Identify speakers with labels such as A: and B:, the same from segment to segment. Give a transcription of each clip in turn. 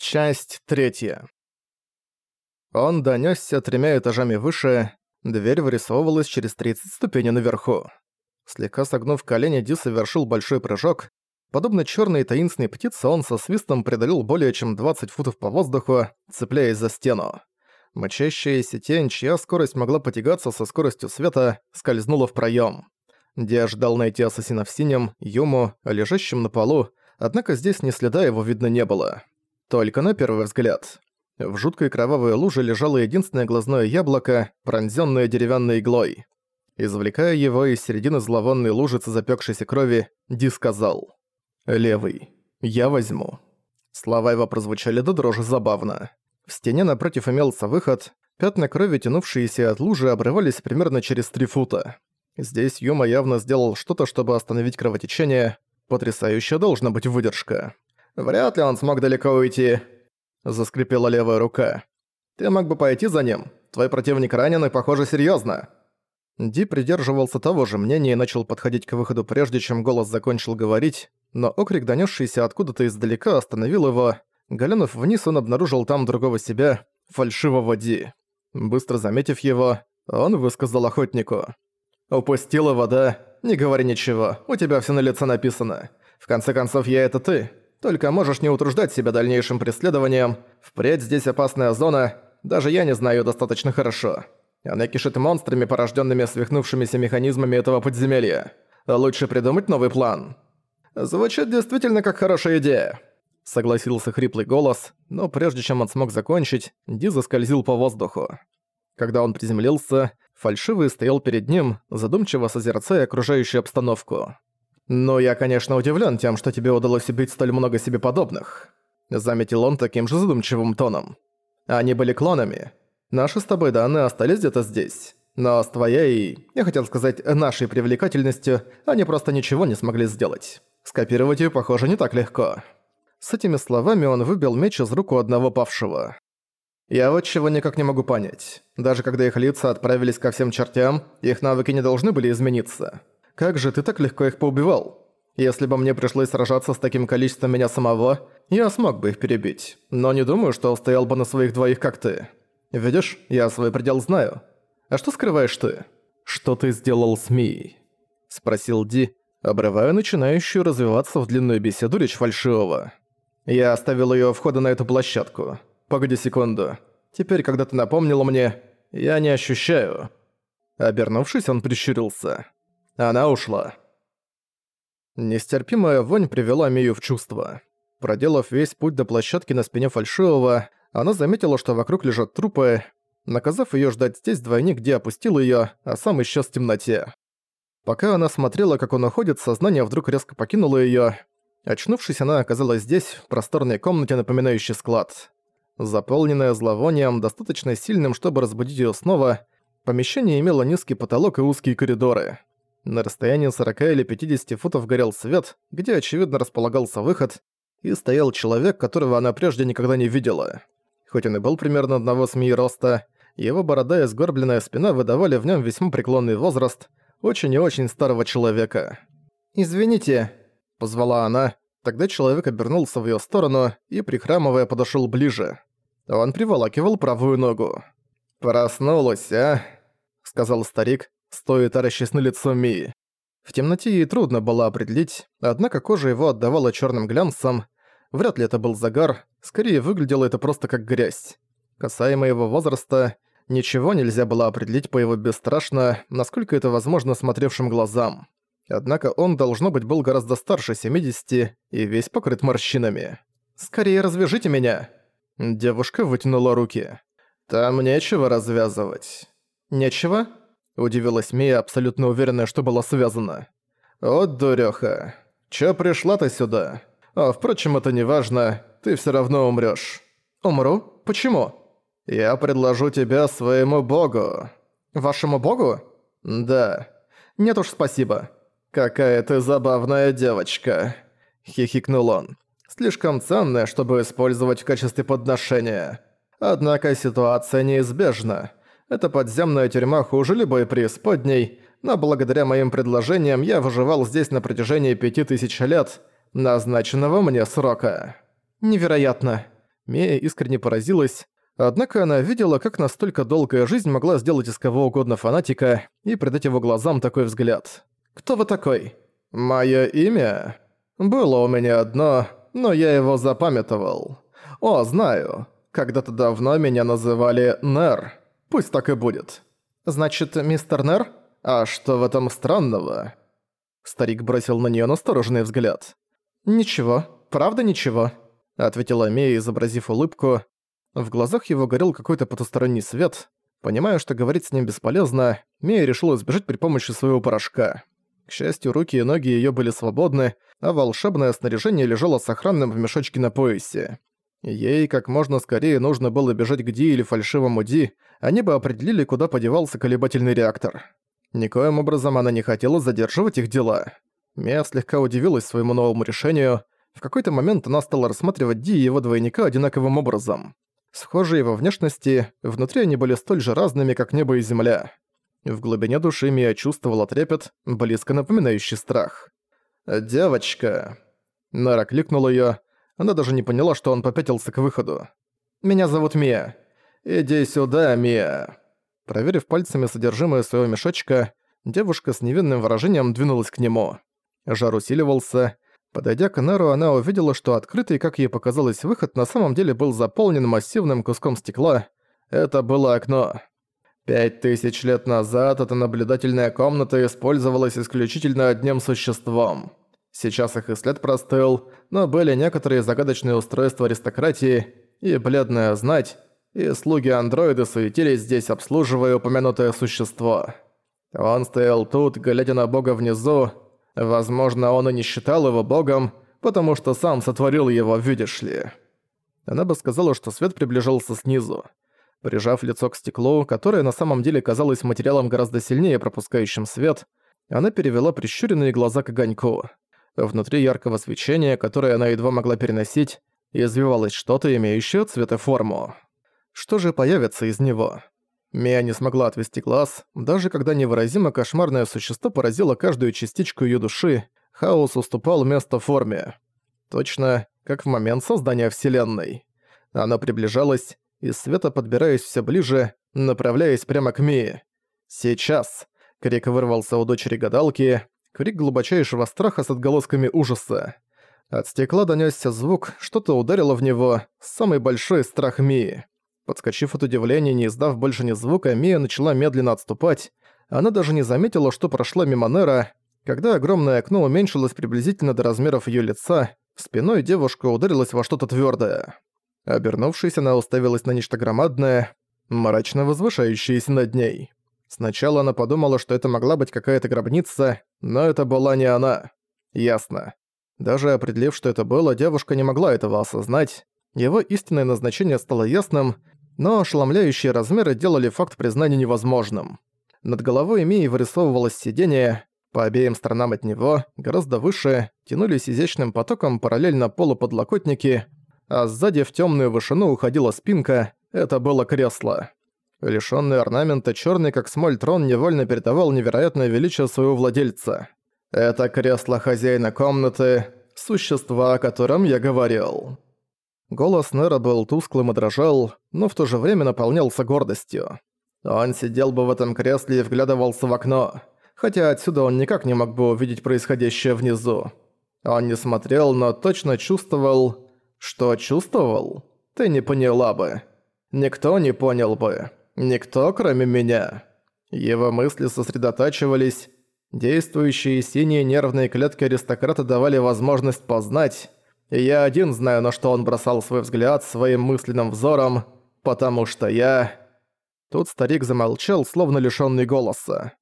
A: Часть третья. Он донёсся тремя этажами выше, дверь вырисовывалась через 30 ступеней наверху. Слегка согнув колени, Ди совершил большой прыжок. Подобно чёрной таинственной птице, он со свистом преодолел более чем 20 футов по воздуху, цепляясь за стену. Мчащаяся тень, чья скорость могла потягаться со скоростью света, скользнула в проём. Ди ожидал найти ассасина в синем, Юму, лежащем на полу, однако здесь ни следа его видно не было. Только на первый взгляд. В жуткой кровавой луже лежало единственное глазное яблоко, пронзённое деревянной иглой. Извлекая его из середины зловонной лужицы запекшейся крови, Ди сказал «Левый, я возьму». Слова его прозвучали до дрожи забавно. В стене напротив имелся выход, пятна крови, тянувшиеся от лужи, обрывались примерно через три фута. Здесь Юма явно сделал что-то, чтобы остановить кровотечение. Потрясающая должна быть выдержка. «Вряд ли он смог далеко уйти», — заскрипела левая рука. «Ты мог бы пойти за ним. Твой противник ранен и, похоже, серьёзно». Ди придерживался того же мнения и начал подходить к выходу прежде, чем голос закончил говорить, но окрик, донёсшийся откуда-то издалека, остановил его. Глянув вниз, он обнаружил там другого себя, фальшивого Ди. Быстро заметив его, он высказал охотнику. «Упустила вода. Не говори ничего, у тебя всё на лице написано. В конце концов, я это ты. Только можешь не утруждать себя дальнейшим преследованием. Впредь здесь опасная зона, даже я не знаю достаточно хорошо. Она кишит монстрами, порожденными свихнувшимися механизмами этого подземелья. Лучше придумать новый план. Звучит действительно как хорошая идея. Согласился хриплый голос, но прежде чем он смог закончить, Ди заскользил по воздуху. Когда он приземлился, фальшивый стоял перед ним, задумчиво созерцая окружающую обстановку. «Но я, конечно, удивлен тем, что тебе удалось убить столь много себе подобных», заметил он таким же задумчивым тоном. «Они были клонами. Наши с тобой данные остались где-то здесь. Но с твоей, я хотел сказать, нашей привлекательностью, они просто ничего не смогли сделать. Скопировать ее, похоже, не так легко». С этими словами он выбил меч из руку одного павшего. «Я вот чего никак не могу понять. Даже когда их лица отправились ко всем чертям, их навыки не должны были измениться. Как же ты так легко их поубивал? Если бы мне пришлось сражаться с таким количеством меня самого, я смог бы их перебить. Но не думаю, что устоял бы на своих двоих, как ты. Видишь, я свой предел знаю. А что скрываешь ты? Что ты сделал с Мией? Спросил Ди, обрывая начинающую развиваться в длинную беседу речь фальшивого. Я оставил её у входа на эту площадку. Погоди секунду. Теперь, когда ты напомнила мне, я не ощущаю. Обернувшись, он прищурился. Она ушла. Нестерпимая вонь привела Мию в чувство. Проделав весь путь до площадки на спине фальшивого, она заметила, что вокруг лежат трупы. Наказав её ждать здесь, двойник где опустил её, а сам исчез в темноте. Пока она смотрела, как он уходит, сознание вдруг резко покинуло её. Очнувшись, она оказалась здесь, в просторной комнате, напоминающей склад. Заполненная зловонием, достаточно сильным, чтобы разбудить её снова, помещение имело низкий потолок и узкие коридоры. На расстоянии 40 или 50 футов горел свет, где, очевидно, располагался выход, и стоял человек, которого она прежде никогда не видела. Хоть он и был примерно одного с Мии роста, его борода и сгорбленная спина выдавали в нем весьма преклонный возраст очень и очень старого человека. «Извините», — позвала она, тогда человек обернулся в ее сторону и, прихрамывая, подошел ближе. Он приволакивал правую ногу. «Проснулась, а?» — сказал старик, стоя таращась на лицо Мии. В темноте ей трудно было определить, однако кожа его отдавала черным глянцем. Вряд ли это был загар, скорее выглядело это просто как грязь. Касаемо его возраста, ничего нельзя было определить по его бесстрашно, насколько это возможно смотревшим глазам. Однако он, должно быть, был гораздо старше 70 и весь покрыт морщинами. «Скорее развяжите меня!» Девушка вытянула руки. «Там нечего развязывать». «Нечего?» Удивилась Мия, абсолютно уверенная, что была связана. «Вот дурёха. Чё пришла ты сюда? А, впрочем, это не важно. Ты всё равно умрёшь». «Умру? Почему?» «Я предложу тебя своему богу». «Вашему богу?» «Да». «Нет уж, спасибо». «Какая ты забавная девочка», — хихикнул он. «Слишком ценная, чтобы использовать в качестве подношения. Однако ситуация неизбежна. Эта подземная тюрьма хуже любой преисподней, но благодаря моим предложениям я выживал здесь на протяжении пяти тысяч лет, назначенного мне срока». «Невероятно». Мия искренне поразилась, однако она видела, как настолько долгая жизнь могла сделать из кого угодно фанатика и придать его глазам такой взгляд. «Кто вы такой?» «Моё имя?» «Было у меня одно, но я его запамятовал. О, знаю. Когда-то давно меня называли Нер. Пусть так и будет». «Значит, мистер Нер? А что в этом странного?» Старик бросил на неё настороженный взгляд. «Ничего, правда ничего», — ответила Мия, изобразив улыбку. В глазах его горел какой-то потусторонний свет. Понимая, что говорить с ним бесполезно, Мия решила избежать при помощи своего порошка. К счастью, руки и ноги её были свободны, а волшебное снаряжение лежало сохранным в мешочке на поясе. Ей как можно скорее нужно было бежать к Ди или фальшивому Ди, они бы определили, куда подевался колебательный реактор. Никоим образом она не хотела задерживать их дела. Мия слегка удивилась своему новому решению. В какой-то момент она стала рассматривать Ди и его двойника одинаковым образом. Схожие во внешности, внутри они были столь же разными, как небо и земля. В глубине души Мия чувствовала трепет, близко напоминающий страх. «Девочка!» Нара кликнул её. Она даже не поняла, что он попятился к выходу. «Меня зовут Мия. Иди сюда, Мия!» Проверив пальцами содержимое своего мешочка, девушка с невинным выражением двинулась к нему. Жар усиливался. Подойдя к Неру, она увидела, что открытый, как ей показалось, выход на самом деле был заполнен массивным куском стекла. Это было окно. Пять тысяч лет назад эта наблюдательная комната использовалась исключительно одним существом. Сейчас их и след простыл, но были некоторые загадочные устройства аристократии и бледная знать, и слуги-андроиды суетились здесь, обслуживая упомянутое существо. Он стоял тут, глядя на бога внизу. Возможно, он и не считал его богом, потому что сам сотворил его, видишь ли. Она бы сказала, что свет приближался снизу. Прижав лицо к стеклу, которое на самом деле казалось материалом гораздо сильнее пропускающим свет, она перевела прищуренные глаза к огоньку. Внутри яркого свечения, которое она едва могла переносить, извивалось что-то, имеющее цвет и форму. Что же появится из него? Мия не смогла отвести глаз, даже когда невыразимо кошмарное существо поразило каждую частичку ее души, хаос уступал место форме. Точно, как в момент создания Вселенной. Она приближалась, из света подбираясь все ближе, направляясь прямо к Мии. «Сейчас!» — крик вырвался у дочери гадалки, крик глубочайшего страха с отголосками ужаса. От стекла донёсся звук, что-то ударило в него, самый большой страх Мии. Подскочив от удивления, не издав больше ни звука, Мия начала медленно отступать. Она даже не заметила, что прошла мимо Нера. Когда огромное окно уменьшилось приблизительно до размеров её лица, спиной девушка ударилась во что-то твёрдое. Обернувшись, она уставилась на нечто громадное, мрачно возвышающееся над ней. Сначала она подумала, что это могла быть какая-то гробница, но это была не она. Ясно. Даже определив, что это было, девушка не могла этого осознать. Его истинное назначение стало ясным, но ошеломляющие размеры делали факт признания невозможным. Над головой Мии вырисовывалось сиденье, по обеим сторонам от него, гораздо выше, тянулись изящным потоком параллельно полу подлокотники, а сзади в темную вышину уходила спинка, это было кресло. Лишённый орнамента черный как смоль трон невольно передавал невероятное величие своего владельца. Это кресло хозяина комнаты, существа, о котором я говорил. Голос Нера был тусклым и дрожал, но в то же время наполнялся гордостью. Он сидел бы в этом кресле и вглядывался в окно, хотя отсюда он никак не мог бы увидеть происходящее внизу. Он не смотрел, но точно чувствовал, что чувствовал? Ты не поняла бы. Никто не понял бы. Никто, кроме меня. Его мысли сосредотачивались. Действующие синие нервные клетки аристократа давали возможность познать. И я один знаю, на что он бросал свой взгляд своим мысленным взором, потому что я... Тут старик замолчал, словно лишённый голоса.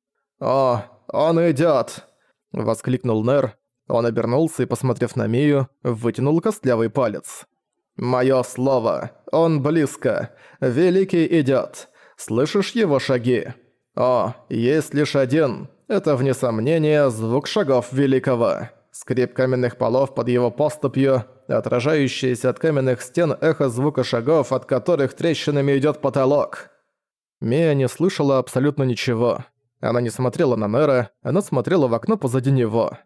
A: «О, он идёт!» — воскликнул Нер, он обернулся и, посмотрев на Мию, вытянул костлявый палец. «Моё слово! Он близко! Великий идёт! Слышишь его шаги? О, есть лишь один. Это, вне сомнения, звук шагов Великого. Скрип каменных полов под его поступью, отражающееся от каменных стен эхо звука шагов, от которых трещинами идёт потолок». Мия не слышала абсолютно ничего. Она не смотрела на Нера, она смотрела в окно позади него.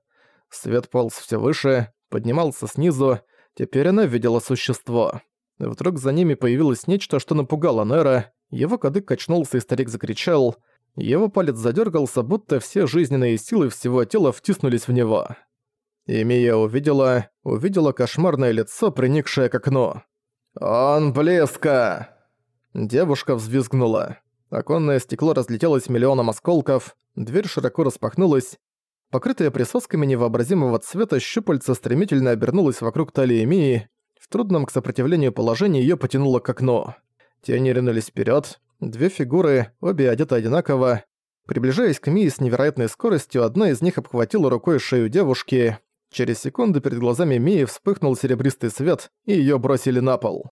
A: Свет полз все выше, поднимался снизу, теперь она видела существо. Вдруг за ними появилось нечто, что напугало Нера, его кадык качнулся и старик закричал. Его палец задергался, будто все жизненные силы всего тела втиснулись в него. И увидела, увидела кошмарное лицо, приникшее к окну. «Он близко!» Девушка взвизгнула. Оконное стекло разлетелось миллионом осколков, дверь широко распахнулась. Покрытая присосками невообразимого цвета щупальца стремительно обернулась вокруг талии Мии. В трудном к сопротивлению положении её потянуло к окну. Тени ринулись вперед. Две фигуры, обе одеты одинаково. Приближаясь к Мии с невероятной скоростью, одна из них обхватила рукой шею девушки. Через секунду перед глазами Мии вспыхнул серебристый свет, и её бросили на пол.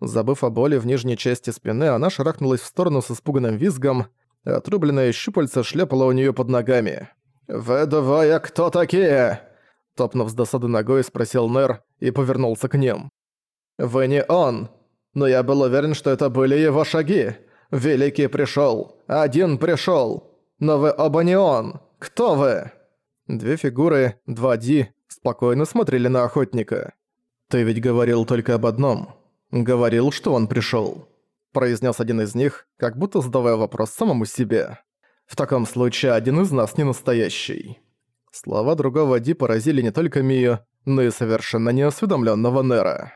A: Забыв о боли в нижней части спины, она шарахнулась в сторону с испуганным визгом, а отрубленное щупальце шляпало у неё под ногами. «Вы двое кто такие?» Топнув с досады ногой, спросил Нер и повернулся к ним. «Вы не он, но я был уверен, что это были его шаги. Великий пришёл, один пришёл, но вы оба не он. Кто вы?» Две фигуры, два Ди, спокойно смотрели на охотника. «Ты ведь говорил только об одном. Говорил, что он пришёл», – произнес один из них, как будто задавая вопрос самому себе. «В таком случае один из нас не настоящий». Слова другого Ди поразили не только Мию, но и совершенно неосведомленного Нера.